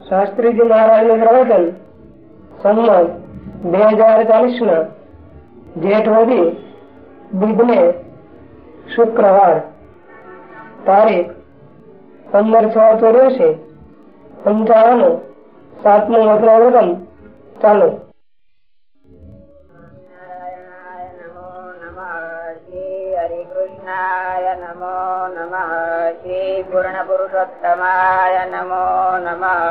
શાસ્ત્રીજી મહારાજનું પ્રવચન, સંમત, બે હજાર ચાલીસ ના જેઠ વધી બુધને શુક્રવાર તારીખ પંદર છ ચોર્યાસી પંચાવન સાતમું વચનાવૃતમ ચાલુ. નમઃ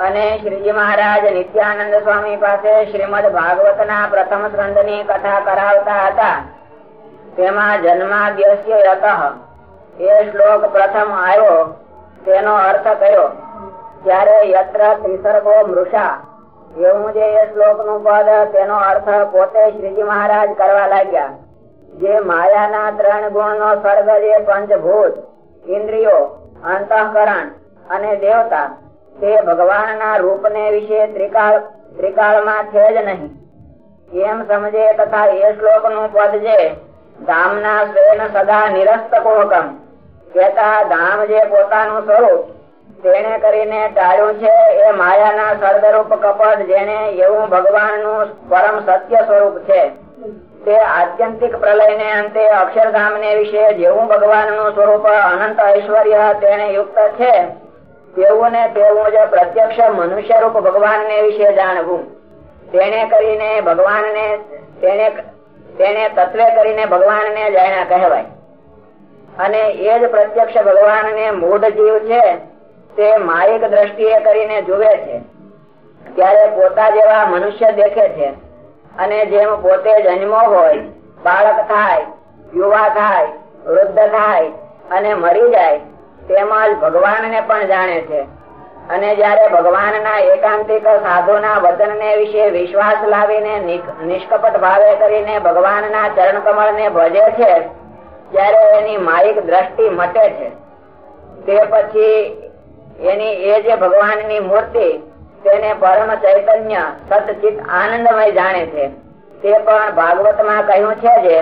અને શ્રીજી મહારાજ નિત્યાનંદ સ્વામી પાસે શ્રીમદ ભાગવત ના પ્રથમ સ્કંદની કથા કરાવતા હતા. તેમાં જન્માદ્યસ્ય એ શ્લોક પ્રથમ આવ્યો. તેનો અર્થ કયો? ત્યારે યત્ર ત્રિસર્ગો મૃષા. એવું જે એ શ્લોકનું પદ તેનો અર્થ પોતે શ્રીજી મહારાજ કરવા લાગ્યા. જે માયાના ત્રણ ગુણ નો સ્વર્ગ જે પંચભૂત, ઇન્દ્રિયો, અંતઃકરણ અને દેવતા, તે ભગવાનના રૂપને વિશે ત્રિકાળ, ત્રિકાળમાં છે જ નહીં. એમ સમજે તથા એ શ્લોકનું પદ જે, ધામના સ્વેન સદા નિરસ્તકોકમ કેતા ધામ જે પોતાનું સ્વરૂપ તેને કરીને ટાળ્યું છે, એ માયાના સર્દરૂપ કપટ જેને એવું ભગવાનનું પરમ સત્ય સ્વરૂપ છે. તે આત્યંતિક પ્રલય ને અંતે અક્ષરધામ ને વિશે જેવું ભગવાનનું સ્વરૂપ અનંત ઐશ્વર્ય તેને યુક્ત છે તેવું ને તેવું જ પ્રત્યક્ષ મનુષ્ય રૂપ ભગવાન ને વિશે જાણવું. તેને કરીને ભગવાન ને તેને તેને તત્વે કરીને ભગવાન ને જાણ્યા કહેવાય. અને એ જ પ્રત્યક્ષ ભગવાન ને મૂઢ જીવ છે તે માયિક દ્રષ્ટિએ કરીને જુએ છે. ત્યારે પોતા જેવા મનુષ્ય દેખે છે. અને જેમ પોતે જન્મો હોય, બાળક થાય, યુવા થાય, વૃદ્ધ થાય અને મરી જાય તેમજ ભગવાન ને પણ જાણે છે. અને જયારે ભગવાન ના એકાંતિક સાધુ ના વતન ને વિશે વિશ્વાસ લાવીને નિષ્કપટ ભાવે કરીને ભગવાન ના ચરણ કમળ ને ભજે છે, ત્યારે એની માયિક દ્રષ્ટિ મટે છે. તે પછી એની એ જે ભગવાનની મૂર્તિ, તેને પરમ ચૈતન્ય સતચિત આનંદમય જાણે છે. તે પણ ભાગવતમાં કહ્યું છે જે,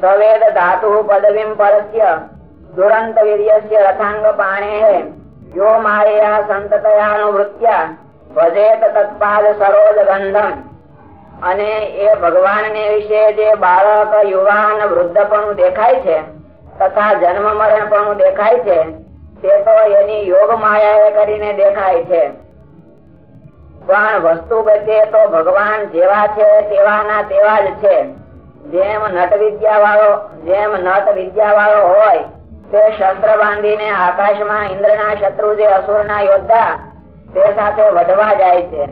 સવેદ ધાતુ પદવીમ પરસ્ય, દુરંત વીર્યસ્ય રથાંગ પાણે યો માયા સંતતયાનુવૃત્યા ભજેત તત્પાદ સરોજ ગંધમ. અને એ ભગવાન ને વિશે જે બાળક, યુવાન, વૃદ્ધ પણ દેખાય છે, તથા જન્મ મરણ પણ દેખાય છે તે તો એની જેમ નટ વિદ્યા વાળો જેમ નટ વિદ્યા વાળો હોય, તે શસ્ત્ર બાંધીને આકાશમાં ઇન્દ્રના શત્રુ જે અસુર ના યોદ્ધા, તે સાથે વધવા જાય છે.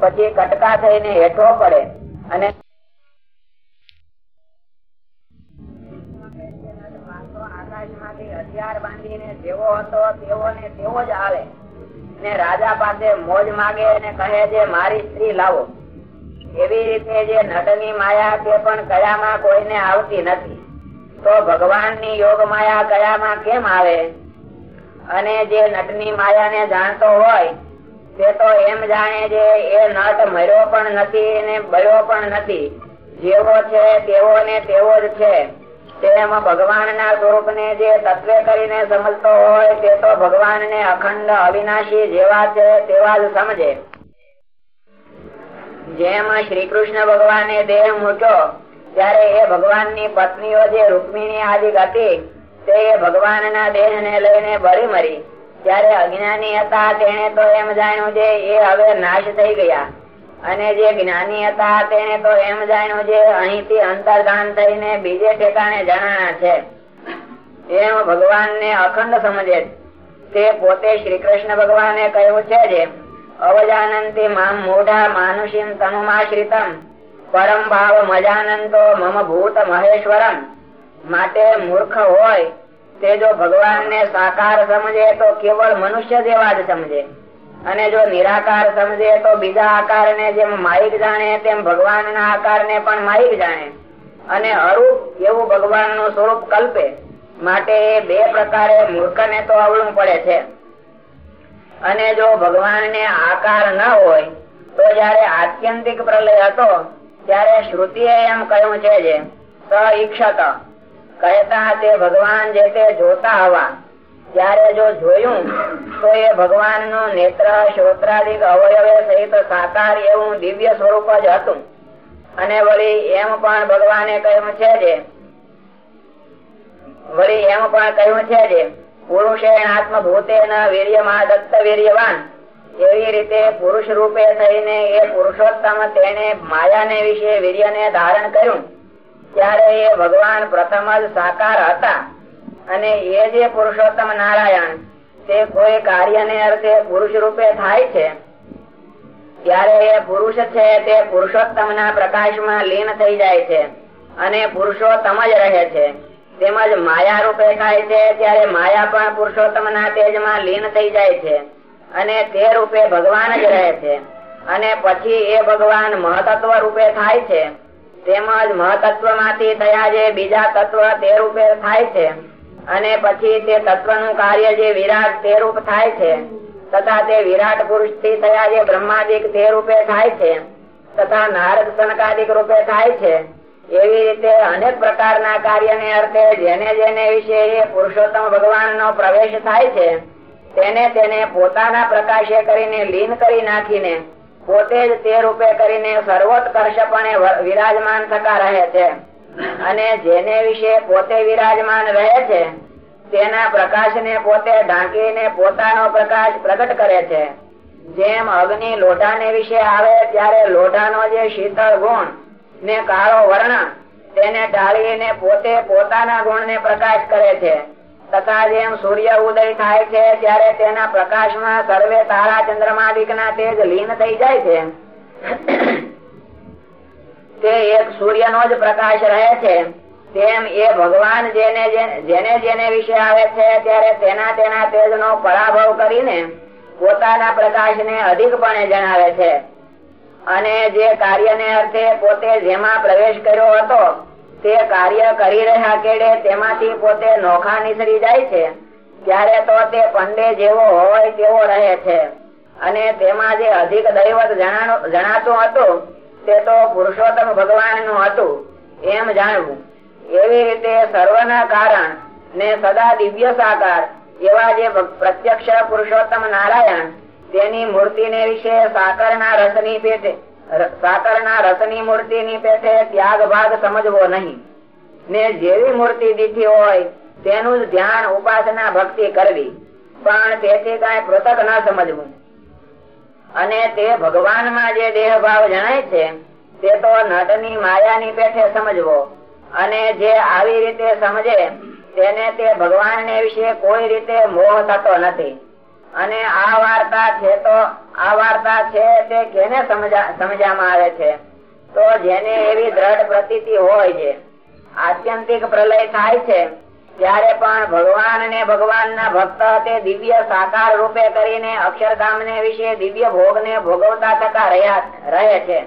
પછી કટકા થઈને હેઠો પડે અને હથિયાર બાંધીને જેવો હતો તેવો ને તેવો જ આવે. ને રાજા પાસે મોજ માગે અને કહે છે, મારી સ્ત્રી લાવો. એવી રીતે જે નટની માયા તે પણ કયામાં કોઈને આવતી નથી. તો ભગવાનની યોગ માયા કયામાં કેમ આવે? અને જે નટની માયા ને જાણતો હોય, તે તો એમ જાણે છે, એ નટ મર્યો પણ નથી ને બળ્યો પણ નથી. જેવો છે તેવો ને તેવો જ છે. તેમ ભગવાન ના સ્વરૂપ ને જે તત્વે કરીને સમજતો હોય તે તો ભગવાન ને અખંડ અવિનાશી જેવા છે તેવા જ સમજે. જેમ શ્રી કૃષ્ણ ભગવાને દેહ મૂક્યો, ત્યારે એ ભગવાનની પત્નીઓ જે રૂકમિણી આદિ હતી તે ભગવાન ના દેહ ને લઈને બળી મરી. ત્યારે અજ્ઞાની હતા તેને તો એમ જાણ્યું છે એ હવે નાશ થઈ ગયા. અને જે જ્ઞાની હતા તેને તો એમ જાણ્યું છે, અહીંથી અંતર્ધાન થઈને બીજે ઠેકાણે જણાણા છે. એમ ભગવાન ને અખંડ સમજે તે પોતે શ્રી કૃષ્ણ ભગવાને કહ્યું છે જે, અવજાનંતી મામ મોઢા માનુષીમ તનુમાશ્રિતમ, પરમ ભાવ મજાનંતો મમ ભૂત મહેશ્વરમ. માટે મૂર્ખ હોય, તે જો ભગવાન ને સાકાર સમજે તો કેવળ મનુષ્ય જેવા જ સમજે. અને જો નિરાકાર સમજે તો બીજા આકાર ને જેમ માઇક જાણે, તેમ ભગવાન ના આકાર ને પણ માઇક જાણે. અને અરૂપ એવું ભગવાનનું સ્વરૂપ કલ્પે. માટે બે પ્રકારે મૂર્ખ ને તો અવળું પડે છે. અને જો ભગવાન ને આકાર ન હોય, તો જયારે આત્યંતિક પ્રલય હતો, ત્યારે શ્રુતિ એમ કહ્યું છે જે, સ કહેતા તે ભગવાન જે તે જોતા હવા. ત્યારે જો જોયું, તો એ ભગવાનનું નેત્ર, શ્રોત્રાદિક અવયવે સહિત સાકાર એવું દિવ્ય સ્વરૂપ જ હતું. અને વળી એમ પણ ભગવાને કહ્યું છે જે, વળી એમ પણ કહ્યું છે જે પુરુષે આત્મભૂતે દત્ત વીર્યવાન એવી રીતે પુરુષ રૂપે થઈને એ પુરુષોત્તમ તેને માયાને વિશે વીર્યને ધારણ કર્યું. ત્યારે એ ભગવાન પ્રથમ જ સાકાર હતા. અને એ જે પુરુષોત્તમ નારાયણ, તે કોઈ કાર્યને અર્થે પુરુષ રૂપે થાય છે? ત્યારે એ પુરુષ છે, તે પુરુષોત્તમ ના પ્રકાશમાં લીન થઈ જાય છે અને પુરુષોત્તમ જ રહે છે. તેમજ માયા રૂપે થાય છે, ત્યારે માયા પણ પુરુષોત્તમ ના તેજમાં લીન થઈ જાય છે અને તે રૂપે ભગવાન જ રહે છે. અને પછી એ ભગવાન મહતત્વ રૂપે થાય છે. તેમજ મહતત્વમાંથી થયા જે બીજા તત્વ તે રૂપે થાય છે. અને પછી તે તત્વનું કાર્ય જે વિરાટ તે રૂપ થાય છે, તથા તે વિરાટ પુરુષથી થયા જે બ્રહ્માદિક તે રૂપે થાય છે, તથા નારદ સનકાદિક રૂપે થાય છે, એવી રીતે અનેક પ્રકારના કાર્યને અર્થે જેને જેને વિશે પુરુષોત્તમ ભગવાન નો પ્રવેશ થાય છે, તેને તેને પોતાના પ્રકાશે કરીને લીન કરી નાખીને પોતે જ તે રૂપે કરીને સર્વોત્કર્ષપણે વિરાજમાન થતા રહે છે. અને જેને વિશે પોતે વિરાજમાન રહે છે, તેના પ્રકાશને પોતે ઢાંકીને પોતાનો પ્રકાશ પ્રગટ કરે છે. જેમ અગ્નિ લોઢાને વિશે આવે ત્યારે લોઢાનો જે શીતળ ગુણ ને કાળો વર્ણ તેને ટાળીને પોતે પોતાના ગુણ ને પ્રકાશ કરે છે. તથા જેમ સૂર્ય ઉદય થાય છે ત્યારે તેના પ્રકાશમાં સર્વે તારા ચંદ્રમાદિક ના તેજ લીન થઈ જાય છે. તે એક સૂર્યનો જ પ્રકાશ રહે છે. તેમ એ ભગવાન જેને જેને જેને વિશે આવે છે, ત્યારે તેના તેના તેજ નો પરાભવ કરીને પોતાના પ્રકાશ ને અધિકપણે જણાવે છે. અને જે કાર્યને અર્થે પોતે જેમાં પ્રવેશ કર્યો હતો, તે કાર્ય કરી રહ્યા કેડે તેમાંથી પોતે નોખા નીસરી જાય છે. ત્યારે તો તે પંડે જેવો હોય તેવો રહે છે. અને તેમાં જે અધિક દૈવત જણાતું હતું તે તો પુરુષોત્તમ ભગવાનનું હતું, એમ જાણવું. એવી રીતે સર્વના કારણ ને સદા દિવ્ય સાકાર એવા જે પ્રત્યક્ષ પુરુષોત્તમ નારાયણ તેની મૂર્તિ ને વિશે સાકર ના રસની પેટે સાકર ના રસની મૂર્તિ ની પેટે ત્યાગ ભાગ સમજવો નહીં. ને જેવી મૂર્તિ દીઠી હોય તેનું ધ્યાન ઉપાસના ભક્તિ કરવી. પણ તેથી કઈ પૃથક ના સમજવું. અને તે ભગવાનમાં જે દેહ ભાવ જણાય છે, તે તો નટની માયા ની પેઠે સમજવો. અને જે આવી રીતે સમજે, તેને તે ભગવાન વિશે કોઈ રીતે મોહ થતો નથી. અને આ વાર્તા છે તો, આ વાર્તા છે તે કેને સમજવામાં આવે છે? તો જેને એવી દ્રઢ પ્રતીતિ હોય છે, આત્યંતિક પ્રલય થાય છે ત્યારે પણ ભગવાન ને ભગવાન ના ભક્ત તે દિવ્ય સાકાર રૂપે કરીને અક્ષરધામ ને વિશે દિવ્ય ભોગ ને ભોગવતા થતા રહે છે.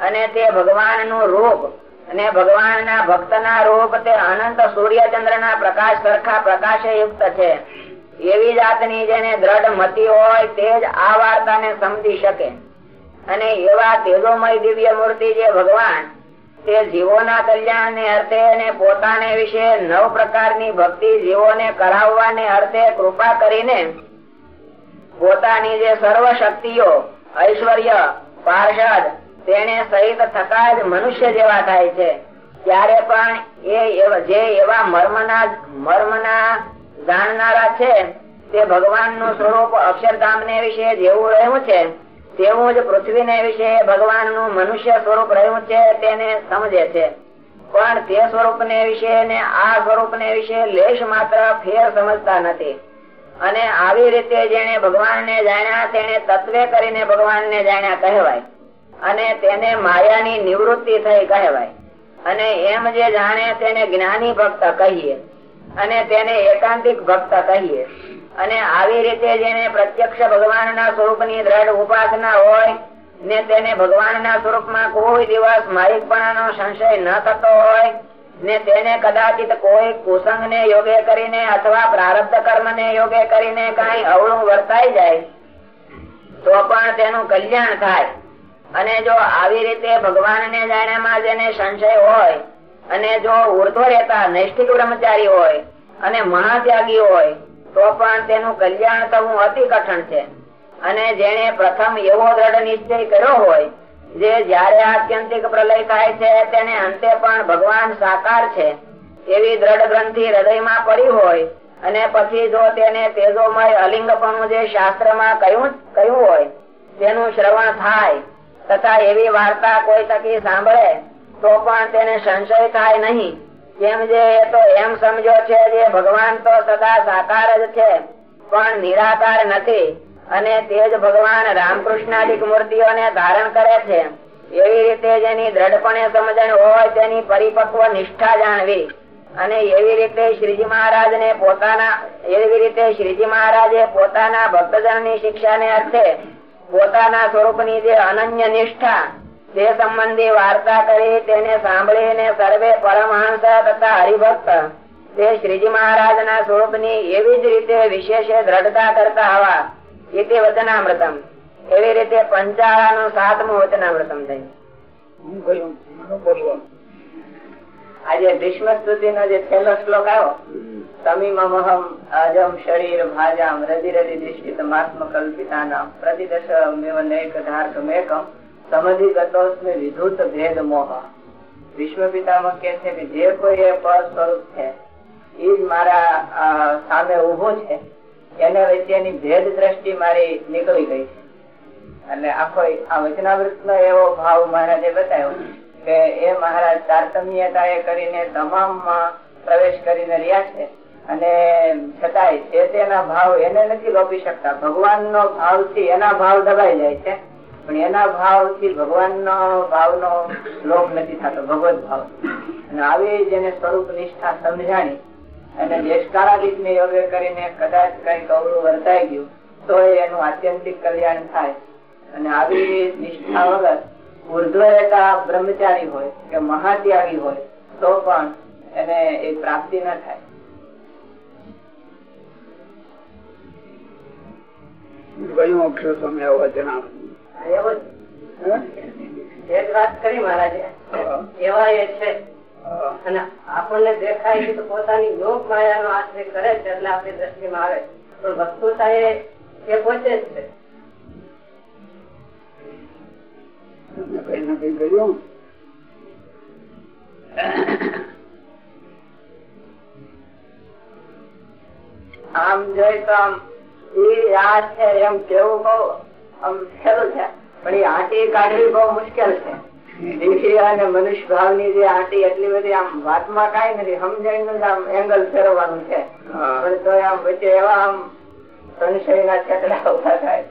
અને તે ભગવાનનું રૂપ અને ભગવાન ના ભક્ત ના રૂપ તે અનંત સૂર્યચંદ્ર ના પ્રકાશ સરખા પ્રકાશ યુક્ત છે. એવી જાતની જેને દ્રઢ મતી હોય તે જ આ વાર્તાને સમજી શકે. અને એવા તેજોમય દિવ્ય મૂર્તિ જે ભગવાન તે જીવોના કલ્યાણ અર્થે અને પોતાને વિશે નવ પ્રકારની ભક્તિ જીવોને કરાવવાને અર્થે કૃપા કરીને પોતાની જે સર્વ શક્તિઓ ઐશ્વર્ય પાર્ષદ તેને સહિત થતા જ મનુષ્ય જેવા થાય છે. ત્યારે પણ એ જે એવા મર્મના મર્મના જાણનારા છે, તે ભગવાનનું સ્વરૂપ અક્ષરધામ ને વિશે જેવું રહ્યું છે. તેવું જ પૃથ્વી વિશે ભગવાનનું મનુષ્ય સ્વરૂપ રહ્યું છે તેને સમજે છે. પણ તે સ્વરૂપ ને વિશે ને આ સ્વરૂપ ને વિશે લેશ માત્ર ફેર સમજતા નથી. અને આવી રીતે જેને ભગવાન ને જાણ્યા તેને તત્વે કરીને ભગવાન ને જાણ્યા કહેવાય. અને તેને માયાની નિવૃત્તિ થઈ કહેવાય. અને એમ જે જાણે, તેને જ્ઞાની ભક્ત કહીએ. અને તેને એકાંતિક ભક્ત કહીએ. અને આવી રીતે જેને પ્રત્યક્ષ ભગવાન ના સ્વરૂપની દ્રઢ ઉપાસના હોય, ને તેને ભગવાન ના સ્વરૂપમાં કોઈ દિવસ માલિકપણા નો સંશય ન થતો હોય, ને તેને કદાચિત કોઈ કુસંગ ને યોગે કરીને અથવા પ્રારબ્ધ કર્મ ને યોગે કરીને કઈ અવળું વર્તાઈ જાય, તો પણ તેનું કલ્યાણ થાય. અને જો આવી રીતે ભગવાન ને જાણ્યામાં જેને સંશય હોય, અને જો ઉર્ધ્વ રહેતા નૈષ્ઠિક બ્રહ્મચારી હોય, અને મહાત્યાગી હોય તો પણ તેનું કલ્યાણ થવું અતિ કઠણ છે. અને જેને પ્રથમ એવો દ્રઢ નિશ્ચય કર્યો હોય, જે જયારે આત્યંતિક પ્રલય થાય છે, તેને અંતે પણ ભગવાન સાકાર છે. એવી દ્રઢ ગ્રંથિ હૃદયમાં પડી હોય, અને પછી જો તેને તેજોમય અલિંગપણું જે શાસ્ત્રમાં કહ્યું કહ્યું હોય, તેનું શ્રવણ થાય, તથા એવી વાર્તા કોઈ તકી સાંભળે, તો પણ તેને સંશય થાય નહીં. કેમ જે તો એમ સમજો છે જે ભગવાન તો સદા સાકાર જ છે, પણ નિરાકાર નથી. અને તે જ ભગવાન રામકૃષ્ણાદિક મૂર્તિઓને ધારણ કરે છે. એવી રીતે જેની દ્રઢપણે સમજણ હોય તેની પરિપક્વ નિષ્ઠા જાણવી. અને એવી રીતે શ્રીજી મહારાજ ને પોતાના, એવી રીતે શ્રીજી મહારાજે પોતાના ભક્તજનની શિક્ષા ને અર્થે પોતાના સ્વરૂપ જે અનન્ય નિષ્ઠા તે સંબંધી વાર્તા કરી તેને સાંભળીને સર્વે પરમહંસ તથા હરિભક્ત. તે શ્રીજી મહારાજ ના સ્વરૂપની એવી જ રીતે વિશેષ દ્રઢતા કરતા હવા ઇતિ વચનામૃતમ. એવી રીતે પંચાળાનું સાતમું વચનામૃતમ થયું. આજે ભીષ્મ સ્તુતિ નો જે છેલ્લો શ્લોક આવ્યો સમીમહમ અજમ શરીર ભાજામ રજી રધિ દિષ્ટિત માત્મ કલ્પિતાનામ પ્રતિદશ મેવ નેક ધાર્ક મેકમ સમધિ ગતોસ્મે વિધુત ભેદ મોહ. વિશ્વ પિતામાં કે છે કે જે કોઈ પર સ્વરૂપ છે, એ મારા સામે ઊભો છે. એના વચ્ચેની ભેદ દ્રષ્ટિ મારી નીકળી ગઈ છે. અને આખો આ વચનાવૃત નો એવો ભાવ મહારાજે બતાવ્યો કે એ મહારાજ તારતમ્યતા એ કરીને તમામમાં પ્રવેશ કરીને રહ્યા છે. અને છતાંય તે તેના ભાવ એને નથી લોપી શકતા. ભગવાન નો ભાવથી એના ભાવ દબાઈ જાય છે. પણ એના ભાવથી ભગવાન નો ભાવ નો લોક નથી થતો ભગવત ભાવ. અને આવી જેને સ્વરૂપ નિષ્ઠા સમજાણી અને દેશકારાદિત ને યોગ્ય કરીને કદાચ કઈ કવરું વર્તાઈ ગયું, તો એનું આત્યંતિક કલ્યાણ થાય. અને આવી નિષ્ઠા વગર ઉર્ધ્વરેતા બ્રહ્મચારી હોય કે મહાત્યાગી હોય, તો પણ એને એ પ્રાપ્તિ ન થાય. કયું અક્ષર તમે આવા જણાવો વાત કરી મહારાજે. એવા એ છે. અને આપણને દેખાય છે તો પોતાની યોગ માયા નો આશ્રય કરે છે એટલે આપણી દ્રષ્ટિમાં આવે પણ વસ્તુતા એ પોતે જ છે. કઈ ના કઈ કર્યું આમ જોઈ તો આમ એ આ છે એમ કેવું આમ સહેલું છે. પણ એ આંટી કાઢવી બહુ મુશ્કેલ છે. અને મનુષ્ય ભાવની જે આંટી એટલી બધી આમ વાતમાં કઈ નથી સમજાય આમ એંગલ ફેરવવાનું છે. પણ તો આમ વચ્ચે એવા આમ સંશય ના છેકડા ઊભા થાય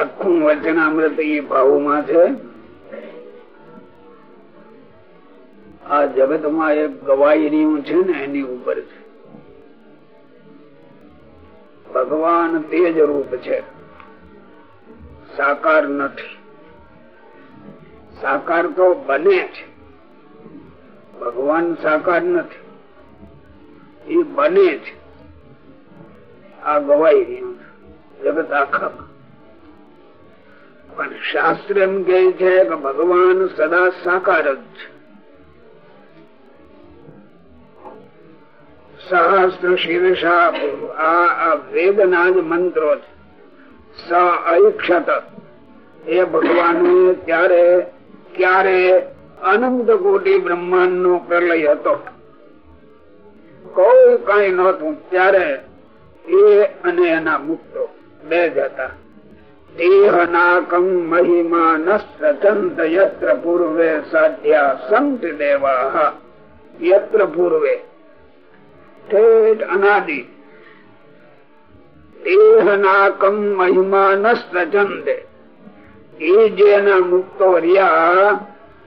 આખું વચનામૃત એ ભાવમાં છે. આ જગતમાં એક ગવાયરીયું છે ને એની ઉપર છે. ભગવાન તેજ રૂપ છે. સાકાર નથી. સાકાર તો બને છે. ભગવાન સાકાર નથી. એ બને છે. આ ગવાઈ રહ્યું જગત આખા પણ શાસ્ત્ર એમ કે છે કે ભગવાન સદા સાકાર જ છે. સહસ્ત્ર શીર્ષા આ વેદના જ મંત્રો છે. સ અક્ષત એ ભગવાન ત્યારે ક્યારે અનંત કોટી બ્રહ્માંડ નો પ્રલય હતો. કોઈ કઈ નતું ત્યારે એ અને એના મુક્તો બે જ હતા. દેહનાકમ મહિમા નચંત યત્ર પૂર્વે સાધ્યા સંત દેવા. યત્ર પૂર્વે ઠેઠ અનાદિ દેહનાકમ મહિમા નચંતે એ જેના મુક્તો રહ્યા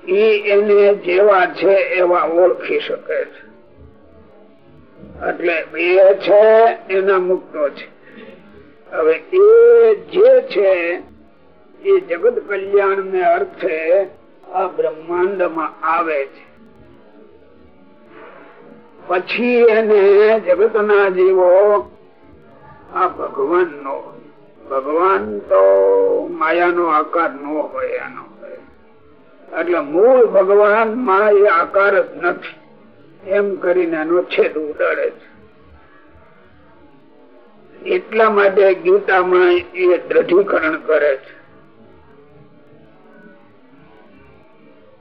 એને જેવા છે એવા ઓળખી શકે છે એટલે એ છે એના મુક્તો છે હવે એ જે છે, એ જગત કલ્યાણ ને અર્થે આ બ્રહ્માંડમાં આવે છે. પછી એને જગત ના જીવો આ ભગવાન નો ભગવાન તો માયા નો આકાર નો હોય એનો. એટલે મૂળ ભગવાનમાં એ આકાર જ નથી. એમ કરીને એનો છેદ ઉડાડે છે. એટલા માટે ગીતામાં એ દ્રઢીકરણ કરે છે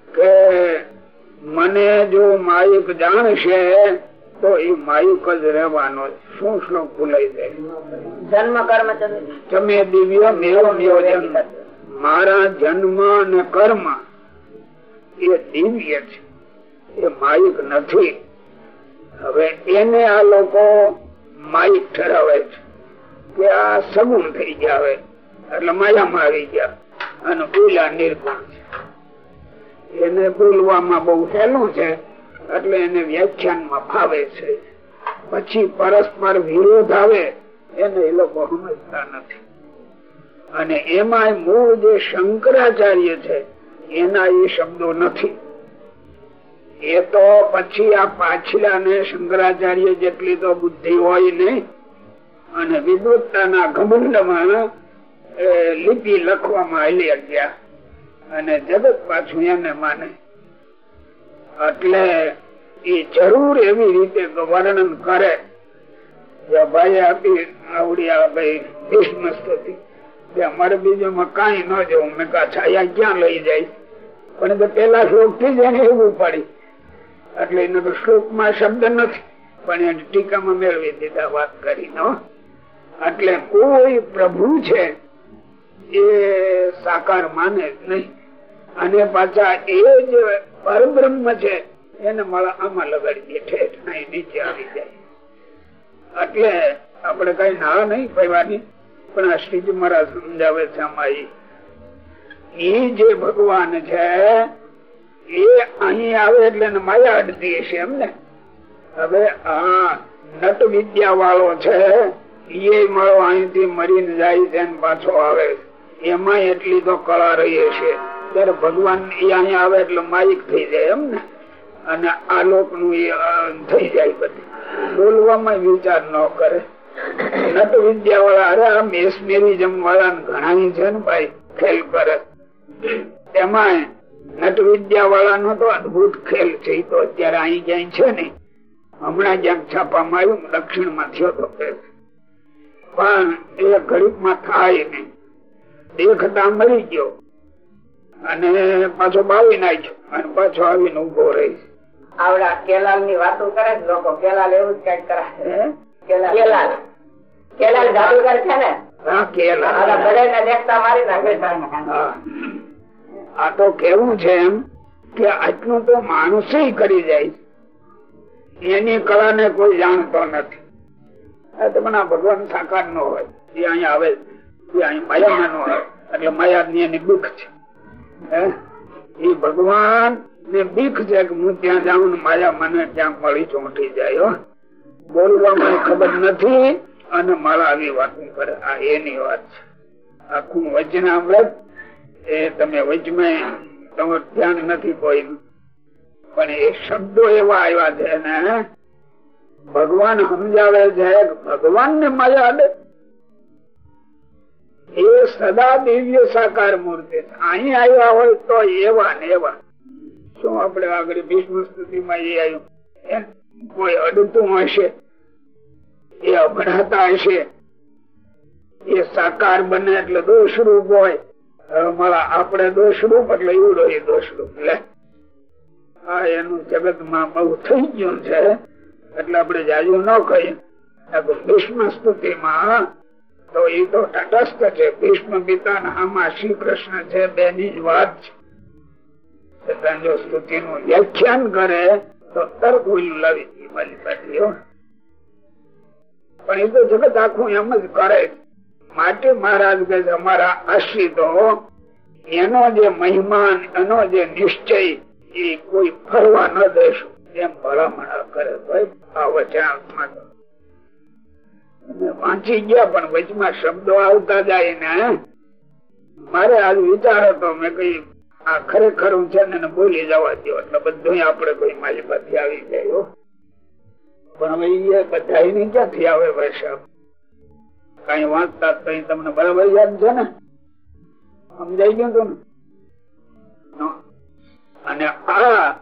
કે મને જો માયુક જાણશે તો એ માયુક જ રહેવાનો શું શ્લોક ભૂલાઈ જાય? જન્મ કર્મ તમે દિવ્ય મેવ જન્મ મારા જન્મ અને કર્મ એ દિવ્ય છે. એ માયુક નથી. હવે એને આ લોકો માયુક ઠરાવે છે કે આ સગુણ થઈ ગયા હવે એટલે માયામાં આવી ગયા. અને ઓલા નિર્ગુણ છે. એને બોલવામાં બહુ સહેલું છે, એટલે એને વ્યાખ્યાનમાં ફાવે છે. પછી પરસ્પર વિરોધ આવે, એને એ લોકો સમજતા નથી. અને એમાં મૂળ જે શંકરાચાર્ય છે, એના એ શબ્દો નથી. એ તો પછી આ પાછલા ને શંકરાચાર્ય જેટલી તો બુદ્ધિ હોય નહીં, અને વિદ્વત્તાના ઘમંડમાં લિપિ લખવામાં હાલી ગયા. અને જગત પાછું એને માને. એટલે એ જરૂર એવી રીતે વર્ણન કરે. ભાઈ આપી આવડી આ ભાઈ ભીષ્મ સ્તુતિ અમારે બીજું કઈ ન જવું. મેં કા છાયા ક્યાં લઈ જાય? પણ પેલા શ્લોકથી જ એને એવું પડી એટલે એનો તો શ્લોકમાં શબ્દ નથી. પણ એને ટીકામાં મેળવી દીધા, વાત કરી એટલે કોઈ પ્રભુ છે એ સાકાર માને નહીં. અને પાછા એ જ પરબ્રહ્મ છે, એને આમાં લગાડી દે ઠેઠ નહીં નીચે આવી જાય. એટલે આપણે કઈ ના નહીં કહેવાની, પણ આ શ્રીજી મહારાજ સમજાવે છે આમાં એ જે ભગવાન છે, એ અહીં આવે એટલે માયા અડતી હશે એમને હવે આ નટ વિદ્યા વાળો છે એ મારો અહીંથી મરીને જાય છે પાછો આવે. એમાં એટલી તો કળા રહી હશે. ત્યારે ભગવાન અહીંયા આવે એટલે માયિક થઈ જાય એમ ને? અને આ લોકનું થઈ જાય બધું. બોલવામાં વિચાર ન કરે. નટ વિદ્યા વાળા ને તો ખેલ છે. તો અત્યારે અહીં ક્યાંય છે ને હમણાં ક્યાંક છાપામાં આવ્યું દક્ષિણમાં થયો તો પણ એ ઘડીકમાં થાય નહીં. દેખતા મરી ગયો. અને પાછો બાવી નાખ્યો અને પાછો આવીને ઊભો રહી. આવડા કેલાલની વાતો કરે છે લોકો. કેલાલ એવું જ કંઈક કરે કેલાલ. કેલાલ. જાદુગર છે ને? બધા દેખતા મારી નાખે આ તો કેવું છે એમ કે આટલું તો માણસ કરી જાય એની કળા ને કોઈ જાણતો નથી. આ ભગવાન સાકાર નો હોય. એ અહીંયા આવે એ અહીં માયા નો હોય. એટલે માયા ની એની દુઃખ છે? એ ભગવાન ને બીક છે કે હું ત્યાં જાઉં માયા મને ત્યાં મળી ચોંટી જાય બોલવામાં ખબર નથી અને મારા આવી વાત કરે. આ એની વાત છે. આખું વચનામૃત એ તમે વચમાં તમારું ધ્યાન નથી કોઈ. પણ એ શબ્દો એવા આવ્યા છે ને, ભગવાન સમજાવે છે ભગવાન ને માયા એ સદા દિવ્ય સાકાર મૂર્તિ અહીં આવ્યા હોય તો એવા ને એવા. શું આપણે આગળ ભીષ્મ સ્તુતિમાં એ આવ્યું? કોઈ અડતું હશે? એ અભડાતા હશે? એ સાકાર બને એટલે દોષરૂપ હોય. મારા આપણે દોષરૂપ એટલે એવડો એ દોષરૂપ. લે. આ એનું જગતમાં બહુ થઈ ગયું છે. એટલે આપણે જાજુ ન કહીએ. ભીષ્મ સ્તુતિમાં તો એ તો તટસ્થ છે. ભીષ્મ, પિતા આમાં શ્રી કૃષ્ણ છે બેની જ વાત છે. જો સ્તુતિ નું વ્યાખ્યાન કરે, તો તરત ઓલું લાવી મારી પાસે પણ એ તો જગત આખું એમ જ કરે માટે મહારાજ કે અમારા આશ્રિતો એનો જે મહેમાન, એનો જે નિશ્ચય, એ કોઈ ફરવા ન દેશું. એમ ભલામણ કરે ભાઈ. આ વચનાત્મા વાંચી ગયા, પણ વચમાં શબ્દો આવતા જાય ને મારે આજ વિચાર હતો મેં કઈ, આ ખરેખર છે ને બોલી જવા દો એટલે બધું આપડે કોઈ મારી પાસે આવી જાય પણ હવે એ બધા એની ક્યાંથી આવે ભાઈ સાહેબ? કઈ વાંચતા કઈ તમને બરાબર યાદ છે ને? સમજાઈ ગયું તું અને આ,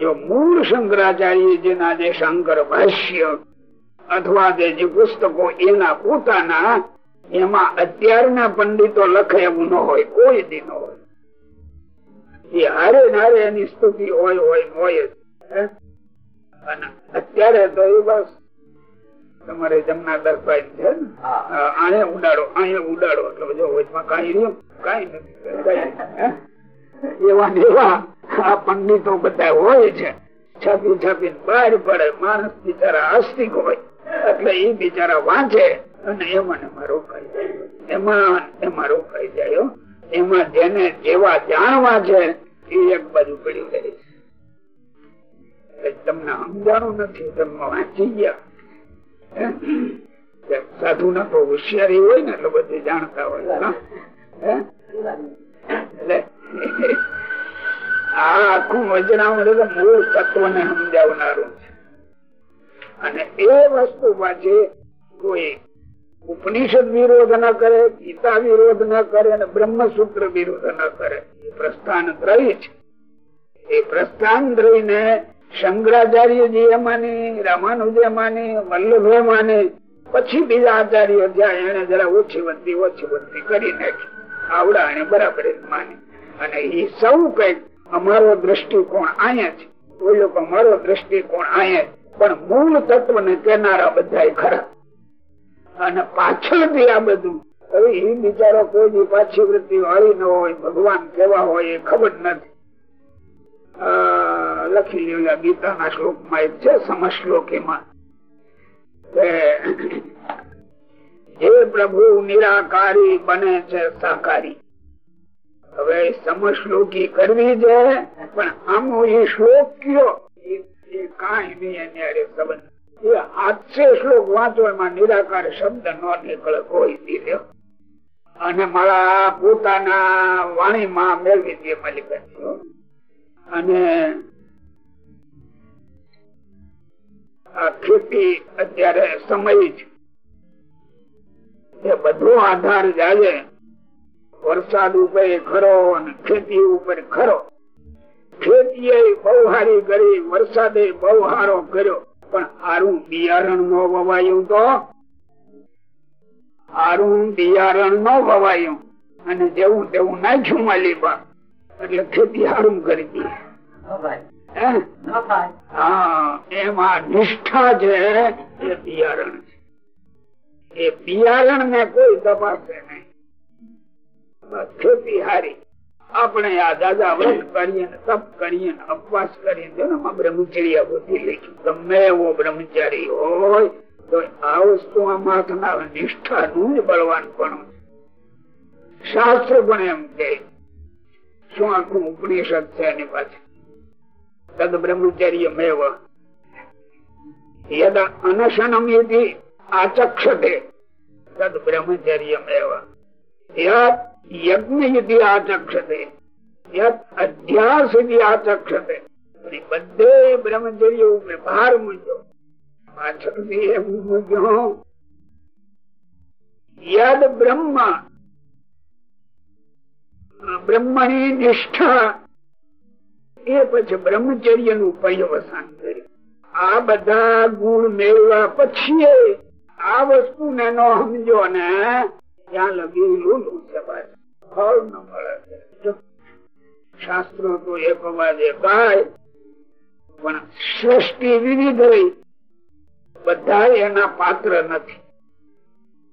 જો મૂળ શંકરાચાર્ય જેના જે શંકર ભાષ્ય અથવા જે પુસ્તકો એના પોતાના એમાં અત્યારના પંડિતો લખે એવું ન હોય કોઈ દી ન હોય. એ હારે નારે એની સ્તુતિ હોય હોય હોય જ. અત્યારે તો એ બસ તમારે જમના દરફાઈ છે આને ઉડાડો અહીંયા ઉડાડો. એટલે જો વચમાં કઈ રહ્યું કઈ નથી. એવા ને એવા આ પંડિતો બધા હોય છે. છાપી છાપી બહાર પડે માણસ બિચારા આસ્તિક હોય. એટલે એ બિચારા વાંચે અને એમાં મારો જાય. એમાં મારો રોકાઈ જાય એમાં જેને જેવા જાણવા છે, એ એક બાજુ પડી ગઈ તમને સમજાણું નથી, તમે વાંચી ગયા. સાધુ ના તો હોશિયારી હોય ને, એટલે બધું જાણતા હોય એટલે આ આખું મૂળ તત્વ ને સમજાવનારું. અને એ વસ્તુ પાછી કોઈ ઉપનિષદ વિરોધ ન કરે, ગીતા વિરોધ ન કરે અને બ્રહ્મસૂત્ર વિરોધ ન કરે. એ પ્રસ્થાન દ્રય છે. એ પ્રસ્થાન દ્રય ને શંકરાચાર્યજી એ માની, રામાનુજે માની, વલ્લભે માની. પછી બીજા આચાર્ય જ્યાં એને જરા ઓછી વધતી ઓછી વધતી કરી નાખી. આવડા એને બરાબર માની. અને એ સૌ કંઈક અમારો દ્રષ્ટિકોણ અહીંયા છે. કોઈ લોકો અમારો દ્રષ્ટિકોણ અહીંયા પણ મૂળ તત્વ ને કેનારા બધા ખરા. અને પાછળથી આ બધું, હવે એ બિચારો કોઈ પાછી વૃત્તિ વાળી ન હોય, ભગવાન કેવા હોય એ ખબર નથી. લખી લેલા ગીતાના શ્લોકમાં એક છે સમશ્લોકીમાં. જે પ્રભુ નિરાકારી બને છે સાકારી. હવે સમશ્લોકી કરવી છે, પણ આમ એ શ્લોક કયો? શ્લોક વાંચો એમાં નિરાકાર શબ્દ ન નીકળે, કોઈ દીધે અને મારા પોતાના વાણીમાં મેળવી દે મલિક અને આ ખેતી અત્યારે સમય જ. એ બધો આધાર જાય વરસાદ ઉપર ખરો અને ખેતી ઉપર ખરો ખેતી બહુ સારી કરી વરસાદે બહુ સારો કર્યો. પણ આરું બિયારણ નો વવાયું તો? આરું બિયારણ નો વવાયું. અને જેવું તેવું નાખ્યું માલીબા એટલે ખેતી હારું કરી દી. હા? એમાં નિષ્ઠા છે એ બિયારણ છે. એ બિયારણ ને કોઈ તપાસે નહીં. ખેતી હારી. આપણે આ દાદા વ્રત કરીએ તપ કરીએ અપવાસ કરીએ તેનામાં બ્રહ્મચર્ય બધી લખ્યું, ગમે એવો બ્રહ્મચારી હોય, તો આ વસ્તુ આમાં ના નિષ્ઠા જ બળવાન પણ શાસ્ત્ર પણ એમ કે શું આખું ઉપનિષદ છે એની પાછળ? તદ બ્રહ્મચર્ય મેવ. યદા અનશનમ યદિ આચક્ષતે, તદ બ્રહ્મચર્ય મેવ. યદ યજ્ઞ યદિ આચક્ષતે અધ્યાસ યદિ આચક્ષતે. બધે બ્રહ્મચર્ય બ્રહ્મ બ્રહ્મની નિષ્ઠા. એ પછી બ્રહ્મચર્યનું પર્યવસાન કર્યું. આ બધા ગુણ મેળવા પછી આ વસ્તુ ને નો સમજો ને, ત્યાં લગી લૂલું છે. ફળ ન મળે શાસ્ત્રો તો એક અવાજ ગાય પણ સૃષ્ટિ વિવિધ હોય બધા એના પાત્ર નથી.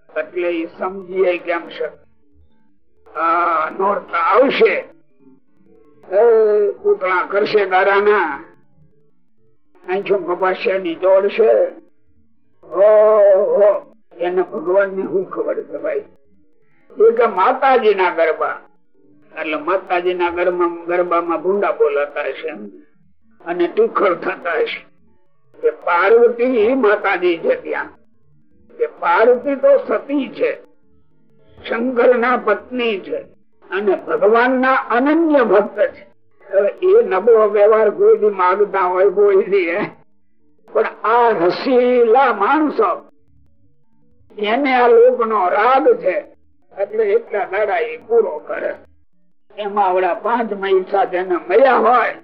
એટલે એ સમજીએ કેમ શકે નોરતા આવશે. પૂતળા કરશે ગારાના, આંખો કપાસ્યા ની દોડશે. એને ભગવાન ને શું ખબર છે ભાઈ? એ માતાજી ના ગરબા. એટલે માતાજી ના ગરબામાં ભૂંડા બોલાતા હશે અને ટીખળ થતા હશે. કે પાર્વતી માતાજી છે ત્યાં. કે પાર્વતી તો સતી છે. શંકર ના પત્ની છે. અને ભગવાન ના અનન્ય ભક્ત છે. એ નબળો વ્યવહાર કોઈ માગતા હોય કોઈ પણ આ રસીલા માણસો, એને આ લોક નો રાગ છે. એટલે એટલા દાડા એ પૂરો કરે. એમાં આવડા પાંચ મહિસા જેને મળ્યા હોય,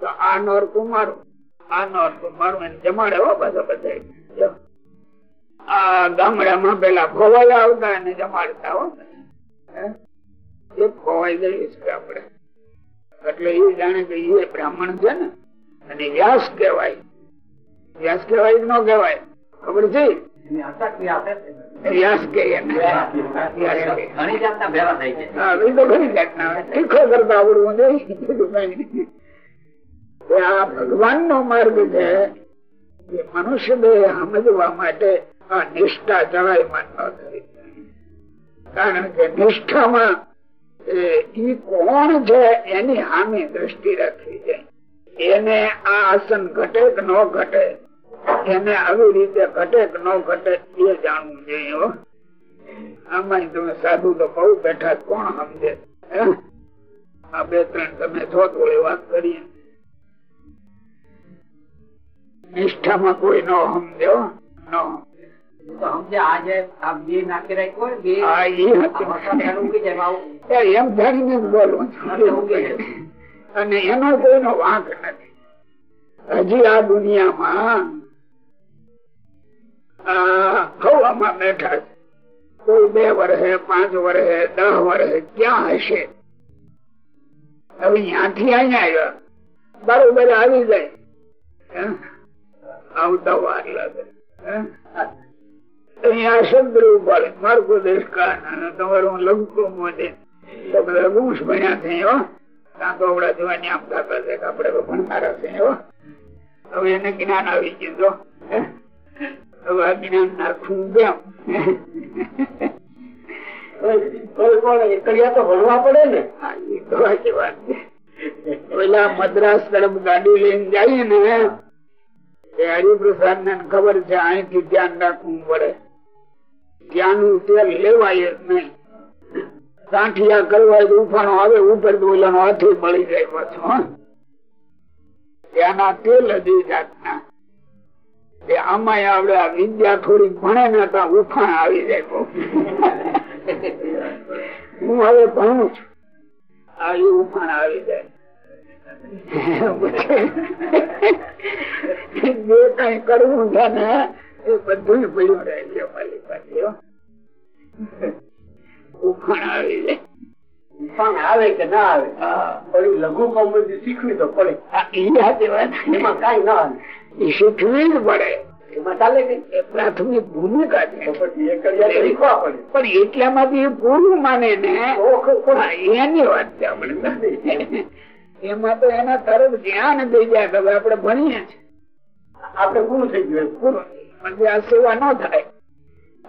તો આ નોર કુમારું, આ નોર કુમારું એને જમાડે હો બધા બધા આ ગામડામાં પેલા ખોવાય આવતા એને જમાડતા હો. એ ખોવાઈ ગયું છે આપડે એટલે એ જાણે કે એ બ્રાહ્મણ છે ને અને વ્યાસ કેવાય વ્યાસ કેવાય ન કેવાય ખબર છે. વ્યાસ કે એને. વ્યાસ કે. હા, એ તો ઘણી જાતના તીખો કરતા આવડવું જોઈએ. બીજું કાંઈ નહીં. એ આ ભગવાન નો માર્ગ છે એ મનુષ્ય દેહ સમજવા માટે આ નિષ્ઠા જણાય માનવા કારણ કે નિષ્ઠામાં એ કોણ છે એની હામી દ્રષ્ટિ રાખવી છે એને આ આસન ઘટે કે ન ઘટે એને આવી રીતે ઘટે કે ન ઘટે એ જાણવું જોઈએ આમાં તમે સાધુ તો બહુ બેઠા કોણ સમજે? આ બે ત્રણ તમે છો થોડી વાત કરીએ. નિષ્ઠામાં કોઈ ન સમજે ન. અને એનો કોઈનો વાંક નથી. હજી આ દુનિયામાં હવામાં બેઠા કોઈ બે વર્ષે પાંચ વર્ષે દસ વર્ષે ક્યાં હશે? હવે ત્યાંથી અહીંયા આવ્યા. બરોબર આવી જાય આવતા વાર લાગે? અહીંયા શબ્દ પડે માર્ગો દેશકાન અને તમારું લઘુ મોજે તો બધા ગુશ ભણ્યા છે કાં તો આવડા જોવાની આમ થતા છે કે આપડે ભણનારા છે હવે એને જ્ઞાન આવી ગયું તો હે? હવે આ જ્ઞાન નાખવું કેમ હા, એ સાચી વાત. પેલા મદ્રાસ તરફ ગાડી લઈને જઈએ ને એ હરિપ્રસાદ ને ખબર છે અહીંથી ધ્યાન રાખવું પડે ત્યાંનું તેલ લેવાય જ નહીં સાંઠિયા કરવા ઉફાણો આવે ઉપર તો ઓલાનો હાથે મળી જાય પાછો? ત્યાંના તેલ હજી જાતના એ આમાં આપડે આ વિદ્યા થોડી ભણે ને તો ઉફાણ આવી જાય હું હવે ભણું છું. આવી ઉફાણ આવી જાય. જે કઈ કરવું છે ને એ બધું પડ્યું રહે છે મારી પાસે ઉફાણ આવી જાય. આવે કે ના આવે? લઘુ કૌમુદી શીખવી તો પડે. એમાં કઈ ના આવે. શીખવી જ પડે પ્રાથમિક ભૂમિકા પણ એટલામાંથી પૂરું માને ને એની વાત છે આપણે એમાં તો એના તરફ ધ્યાન દઈ જાય હવે આપણે ભણીએ છીએ. આપણે પૂરું થઈ ગયું. પૂરું. પછી આ સેવા ન થાય.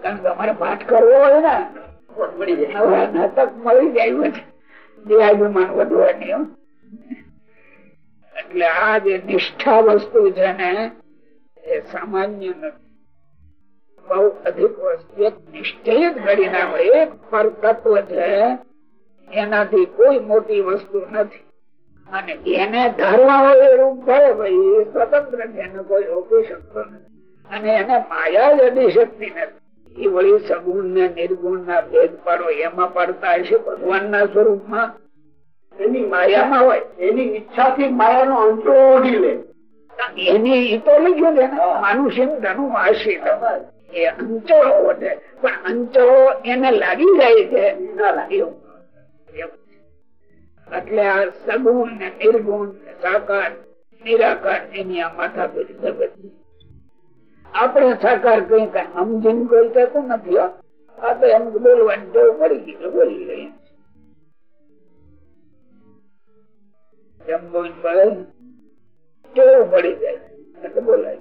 કારણ કે અમારે પાઠ કરવો હોય ને તક મળી જાય. છે દેહાભિમાન વધવાની હો. એટલે આ જે નિષ્ઠા વસ્તુ છે ને, એ સામાન્ય નથી. બહુ અધિક વસ્તુ એક નિશ્ચય જ કરી નાખો એક પર તત્વ છે, એનાથી કોઈ મોટી વસ્તુ નથી. અને એને ધરવા હોય એ રૂપ ભાઈ, એ સ્વતંત્ર છે, એને કોઈ રોકી શકતો નથી. અને એને માયા જ અડી શકતી નથી. એ વળી સગુણ ને નિર્ગુણ ના ભેદ પાડો, એમાં પડતા હશે ભગવાન ના સ્વરૂપમાં. એની માયામાં હોય, એની ઈચ્છાથી માયાનો અંતો ઓઢી લે. એની ઈ તો લખ્યું છે માનુષિમ ધનુ આશિત એ અંચળો ઓઢે પણ અંચળો એને લાગી જાય છે, ના લાગે એવું. એવું. એટલે આ સગુણ ને નિર્ગુણ સાકાર, નિરાકાર એની આ માથા પેરી આપણે સાકાર કઈ કઈ સમજીને કોઈ કહેતું નથી આ તો એમ બોલવાની ટેવ પડી ગઈ બોલી લઈએ એટલે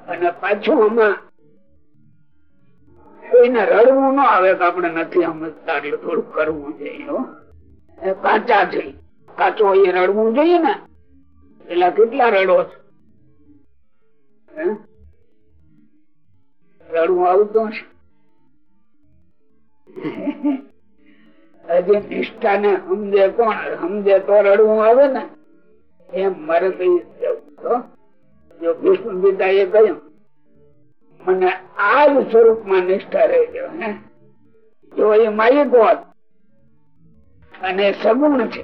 અને પાછું આમાં કોઈને રડવું ન આવે કે આપણે નથી સમજતા એટલે થોડું કરવું જોઈએ કાચા છે. કાચો એ રડવું જોઈએ ને. પેલા કેટલા રડો છો? રડવું આવતું છે હજી નિષ્ઠા ને સમજે કોણ? સમજે તો રડવું આવે ને. એમ મારે જવું જો કૃષ્ણ પિતા એ કહ્યું, મને આ જ સ્વરૂપમાં નિષ્ઠા રહેજો, હે. જો એ માયક હોત અને સગુણ છે,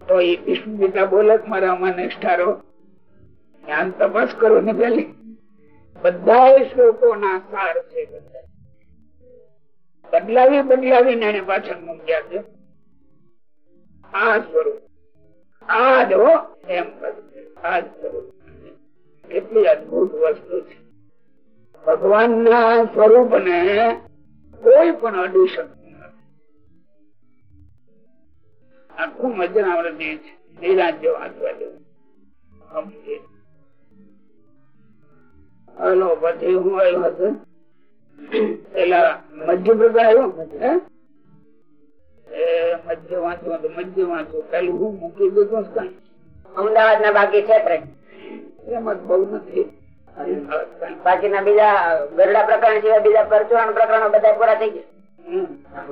તો એ વિષ્ણુ પિતા બોલે કે નિષ્ઠા રહો. ધ્યાન તપાસ કરો ને પેલી. બધા શ્લોકો ના સાર છે બધા. બદલાવી, બદલાવીને એને પાછળ મૂક્યા છે. આ સ્વરૂપ. આ જો એમ આ સ્વરૂપ. કેટલી અદભુત વસ્તુ છે. ભગવાન ના સ્વરૂપ ને કોઈ પણ અડી શકતું નથી. આખું મજરાવૃત છે નિરાજ્ય વાંચવા જેવું હલો, પછી હું આવ્યો હતો. પેલા મધ્ય પ્રકાર આવ્યો એ મધ્ય વાંચવું પેલું હું મૂકી દીધું જ અમદાવાદ ના બાકી ક્ષેત્રે એમાં બહુ નથી. બાકીના બીજા ગરડા પ્રકરણ સિવાય બીજા પરચુરણ પ્રકરણો બધા પૂરા થઈ ગયા.